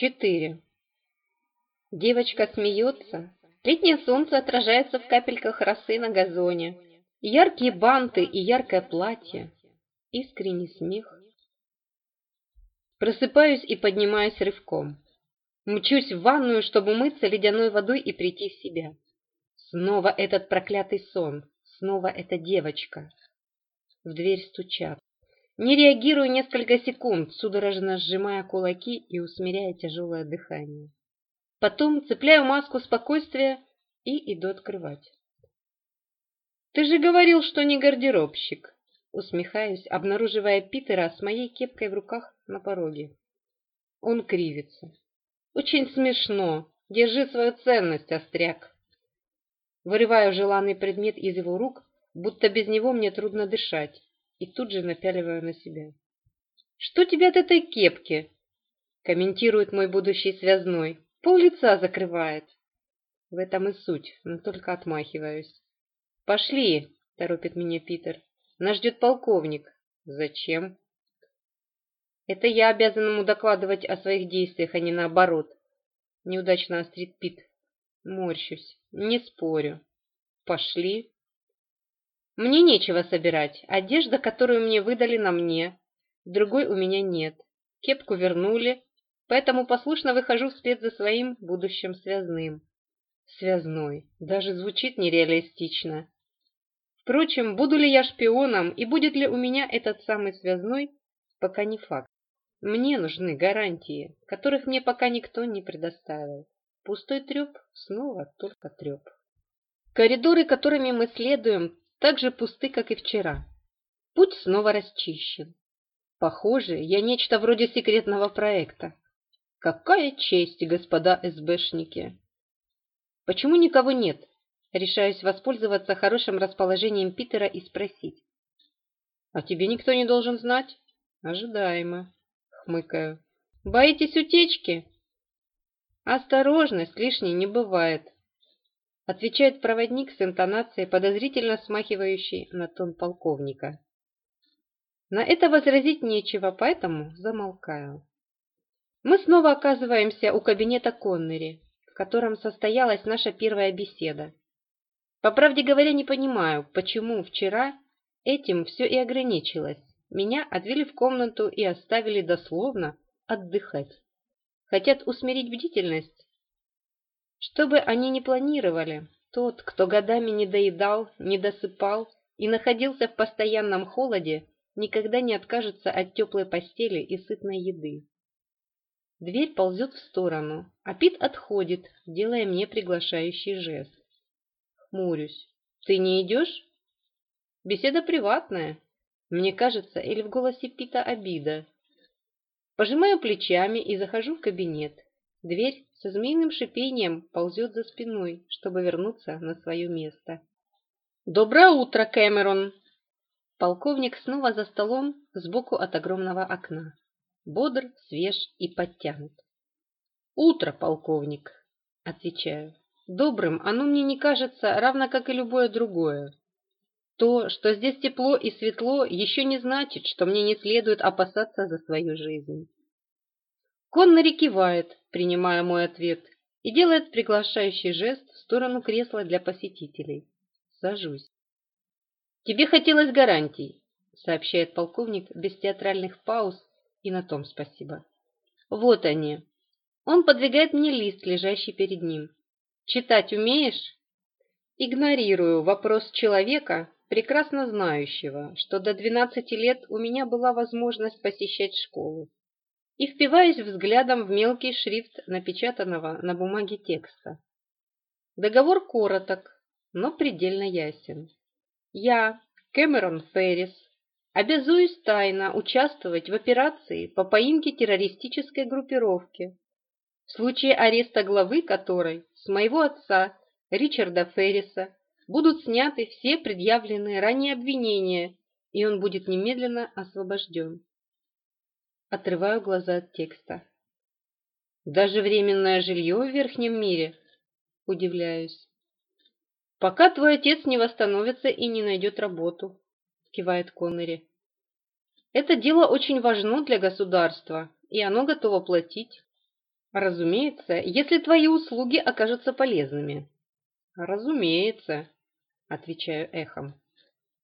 4. Девочка смеется. Летнее солнце отражается в капельках росы на газоне. Яркие банты и яркое платье. Искренний смех. Просыпаюсь и поднимаюсь рывком. Мчусь в ванную, чтобы мыться ледяной водой и прийти в себя. Снова этот проклятый сон. Снова эта девочка. В дверь стучат. Не реагирую несколько секунд, судорожно сжимая кулаки и усмиряя тяжелое дыхание. Потом цепляю маску спокойствия и иду открывать. «Ты же говорил, что не гардеробщик!» Усмехаюсь, обнаруживая Питера с моей кепкой в руках на пороге. Он кривится. «Очень смешно. Держи свою ценность, остряк!» Вырываю желанный предмет из его рук, будто без него мне трудно дышать, и тут же напяливаю на себя. «Что тебе от этой кепки?» — комментирует мой будущий связной. «Пол лица закрывает». В этом и суть, но только отмахиваюсь. «Пошли!» — торопит меня Питер. «Нас ждет полковник». «Зачем?» «Это я обязан ему докладывать о своих действиях, а не наоборот». Неудачно острит Пит. Морщусь. «Не спорю». «Пошли!» Мне нечего собирать. Одежда, которую мне выдали, на мне. Другой у меня нет. Кепку вернули, поэтому послушно выхожу вслед за своим будущим связным. Связной. Даже звучит нереалистично. Впрочем, буду ли я шпионом и будет ли у меня этот самый связной, пока не факт. Мне нужны гарантии, которых мне пока никто не предоставил. Пустой треп снова только треп. Коридоры, которыми мы следуем, так же пусты, как и вчера. Путь снова расчищен. Похоже, я нечто вроде секретного проекта. Какая честь, господа СБшники! Почему никого нет? Решаюсь воспользоваться хорошим расположением Питера и спросить. А тебе никто не должен знать? Ожидаемо. Хмыкаю. Боитесь утечки? Осторожность лишней не бывает, отвечает проводник с интонацией, подозрительно смахивающей на тон полковника. На это возразить нечего, поэтому замолкаю. Мы снова оказываемся у кабинета Коннери, в котором состоялась наша первая беседа. По правде говоря, не понимаю, почему вчера этим все и ограничилось. Меня отвели в комнату и оставили дословно отдыхать. Хотят усмирить бдительность? Чтобы они не планировали, тот, кто годами не доедал, не досыпал и находился в постоянном холоде, никогда не откажется от теплой постели и сытной еды. Дверь ползет в сторону, а Пит отходит, делая мне приглашающий жест. Хмурюсь. «Ты не идешь?» «Беседа приватная», мне кажется, или в голосе Пита обида. Пожимаю плечами и захожу в кабинет. Дверь со змеиным шипением ползет за спиной, чтобы вернуться на свое место. «Доброе утро, Кэмерон!» Полковник снова за столом, сбоку от огромного окна. Бодр, свеж и подтянут. «Утро, полковник!» — отвечаю. «Добрым оно мне не кажется, равно как и любое другое. То, что здесь тепло и светло, еще не значит, что мне не следует опасаться за свою жизнь». Коннери кивает, принимая мой ответ, и делает приглашающий жест в сторону кресла для посетителей. Сажусь. «Тебе хотелось гарантий», — сообщает полковник без театральных пауз, и на том спасибо. «Вот они». Он подвигает мне лист, лежащий перед ним. «Читать умеешь?» Игнорирую вопрос человека, прекрасно знающего, что до 12 лет у меня была возможность посещать школу и впиваясь взглядом в мелкий шрифт напечатанного на бумаге текста. Договор короток, но предельно ясен. Я, Кэмерон Феррис, обязуюсь тайно участвовать в операции по поимке террористической группировки, в случае ареста главы которой с моего отца Ричарда Ферриса будут сняты все предъявленные ранее обвинения, и он будет немедленно освобожден. Отрываю глаза от текста. Даже временное жилье в верхнем мире? Удивляюсь. Пока твой отец не восстановится и не найдет работу, кивает Коннери. Это дело очень важно для государства, и оно готово платить. Разумеется, если твои услуги окажутся полезными. Разумеется, отвечаю эхом.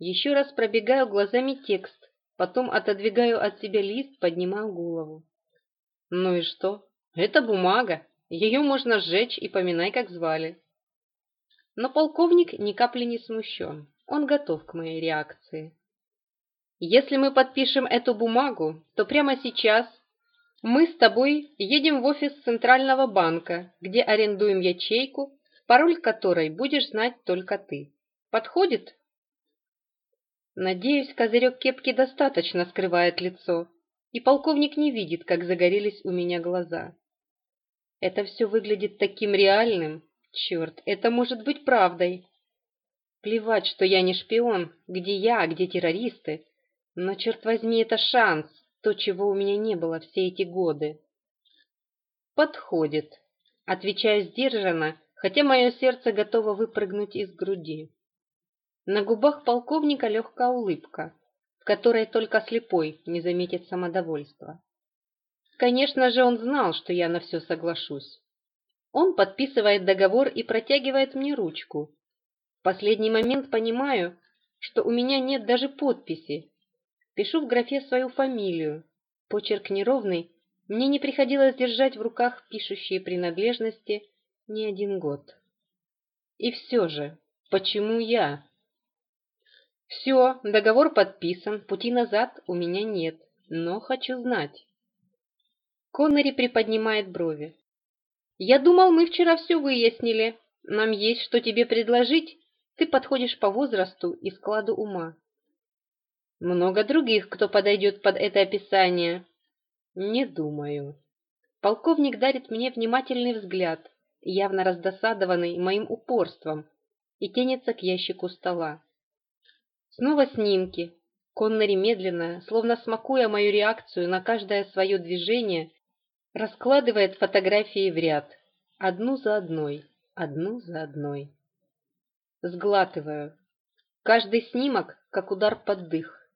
Еще раз пробегаю глазами текст, Потом отодвигаю от себя лист, поднимаю голову. Ну и что? Это бумага. Ее можно сжечь и поминай, как звали. Но полковник ни капли не смущен. Он готов к моей реакции. Если мы подпишем эту бумагу, то прямо сейчас мы с тобой едем в офис Центрального банка, где арендуем ячейку, пароль которой будешь знать только ты. Подходит? Надеюсь, козырек кепки достаточно скрывает лицо, и полковник не видит, как загорелись у меня глаза. Это все выглядит таким реальным. Черт, это может быть правдой. Плевать, что я не шпион, где я, а где террористы. Но, черт возьми, это шанс, то, чего у меня не было все эти годы. «Подходит», — отвечаю сдержанно, хотя мое сердце готово выпрыгнуть из груди. На губах полковника легкая улыбка, в которой только слепой не заметит самодовольства. Конечно же, он знал, что я на все соглашусь. Он подписывает договор и протягивает мне ручку. В последний момент понимаю, что у меня нет даже подписи. Пишу в графе свою фамилию. Почерк неровный, мне не приходилось держать в руках пишущие принадлежности ни один год. И все же, почему я? «Все, договор подписан, пути назад у меня нет, но хочу знать». Коннери приподнимает брови. «Я думал, мы вчера все выяснили. Нам есть что тебе предложить. Ты подходишь по возрасту и складу ума». «Много других, кто подойдет под это описание». «Не думаю». Полковник дарит мне внимательный взгляд, явно раздосадованный моим упорством, и тянется к ящику стола. Снова снимки. Коннери медленно, словно смакуя мою реакцию на каждое свое движение, раскладывает фотографии в ряд. Одну за одной, одну за одной. Сглатываю. Каждый снимок, как удар под дых.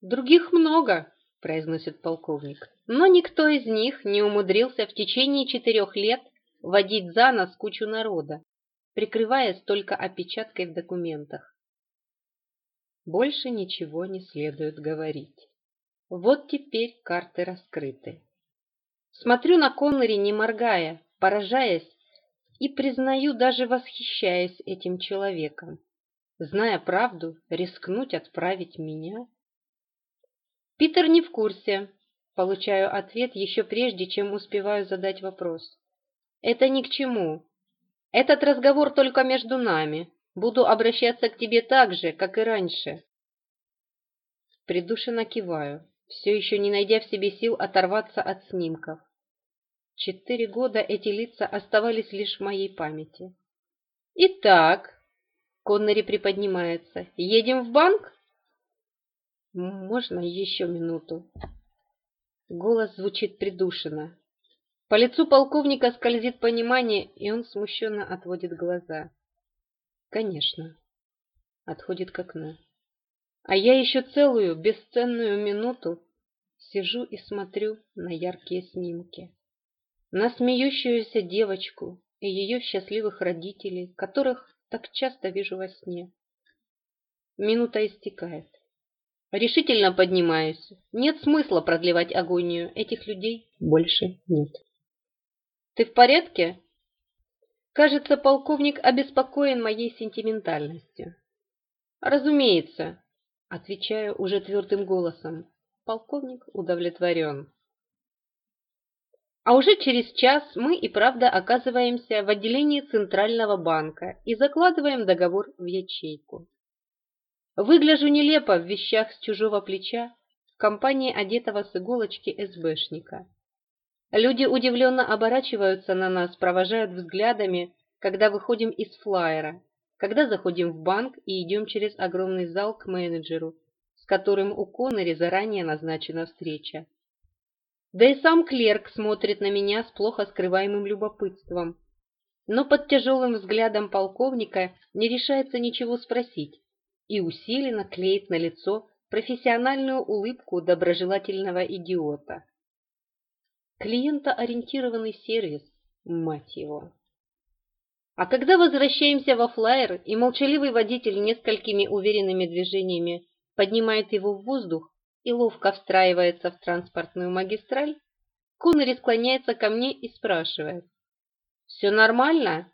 «Других много», — произносит полковник, «но никто из них не умудрился в течение четырех лет водить за нос кучу народа, прикрываясь только опечаткой в документах. Больше ничего не следует говорить. Вот теперь карты раскрыты. Смотрю на Коннери, не моргая, поражаясь и, признаю, даже восхищаясь этим человеком. Зная правду, рискнуть отправить меня? Питер не в курсе. Получаю ответ еще прежде, чем успеваю задать вопрос. Это ни к чему. Этот разговор только между нами. Буду обращаться к тебе так же, как и раньше. Придушенно киваю, все еще не найдя в себе сил оторваться от снимков. Четыре года эти лица оставались лишь в моей памяти. «Итак», — Коннери приподнимается, — «едем в банк?» «Можно еще минуту?» Голос звучит придушенно. По лицу полковника скользит понимание, и он смущенно отводит глаза. Конечно. Отходит к окну. А я еще целую, бесценную минуту сижу и смотрю на яркие снимки. На смеющуюся девочку и ее счастливых родителей, которых так часто вижу во сне. Минута истекает. Решительно поднимаюсь. Нет смысла продлевать агонию. Этих людей больше нет. «Ты в порядке?» Кажется, полковник обеспокоен моей сентиментальностью. Разумеется, отвечаю уже твердым голосом. Полковник удовлетворен. А уже через час мы и правда оказываемся в отделении Центрального банка и закладываем договор в ячейку. Выгляжу нелепо в вещах с чужого плеча в компании одетого с иголочки СБшника. Люди удивленно оборачиваются на нас, провожают взглядами, когда выходим из флайера, когда заходим в банк и идем через огромный зал к менеджеру, с которым у Коннери заранее назначена встреча. Да и сам клерк смотрит на меня с плохо скрываемым любопытством. Но под тяжелым взглядом полковника не решается ничего спросить и усиленно клеит на лицо профессиональную улыбку доброжелательного идиота. Клиентоориентированный сервис, мать его. А когда возвращаемся во флайер, и молчаливый водитель несколькими уверенными движениями поднимает его в воздух и ловко встраивается в транспортную магистраль, Коннери склоняется ко мне и спрашивает. «Все нормально?»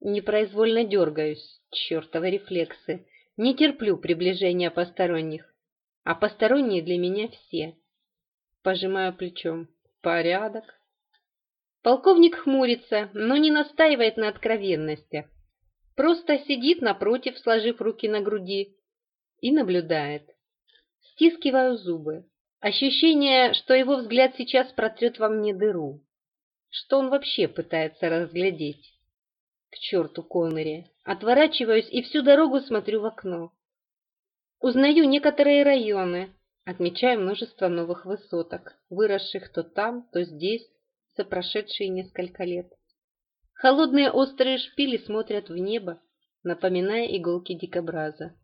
Непроизвольно дергаюсь, чертовы рефлексы. Не терплю приближения посторонних. А посторонние для меня все. Пожимаю плечом порядок. Полковник хмурится, но не настаивает на откровенности. Просто сидит напротив, сложив руки на груди, и наблюдает. Стискиваю зубы. Ощущение, что его взгляд сейчас протрет во мне дыру. Что он вообще пытается разглядеть? К черту Коннери. Отворачиваюсь и всю дорогу смотрю в окно. Узнаю некоторые районы, отмечая множество новых высоток, выросших то там, то здесь за прошедшие несколько лет. Холодные острые шпили смотрят в небо, напоминая иголки дикобраза.